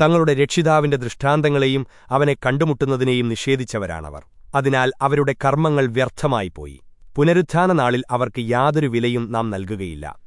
തങ്ങളുടെ രക്ഷിതാവിന്റെ ദൃഷ്ടാന്തങ്ങളെയും അവനെ കണ്ടുമുട്ടുന്നതിനെയും നിഷേധിച്ചവരാണവർ. അതിനാൽ അവരുടെ കർമ്മങ്ങൾ വ്യർത്ഥമായിപ്പോയി. പുനരുത്ഥാന നാളിൽ അവർക്ക് യാതൊരു വിലയും നാം നൽകുകയില്ല.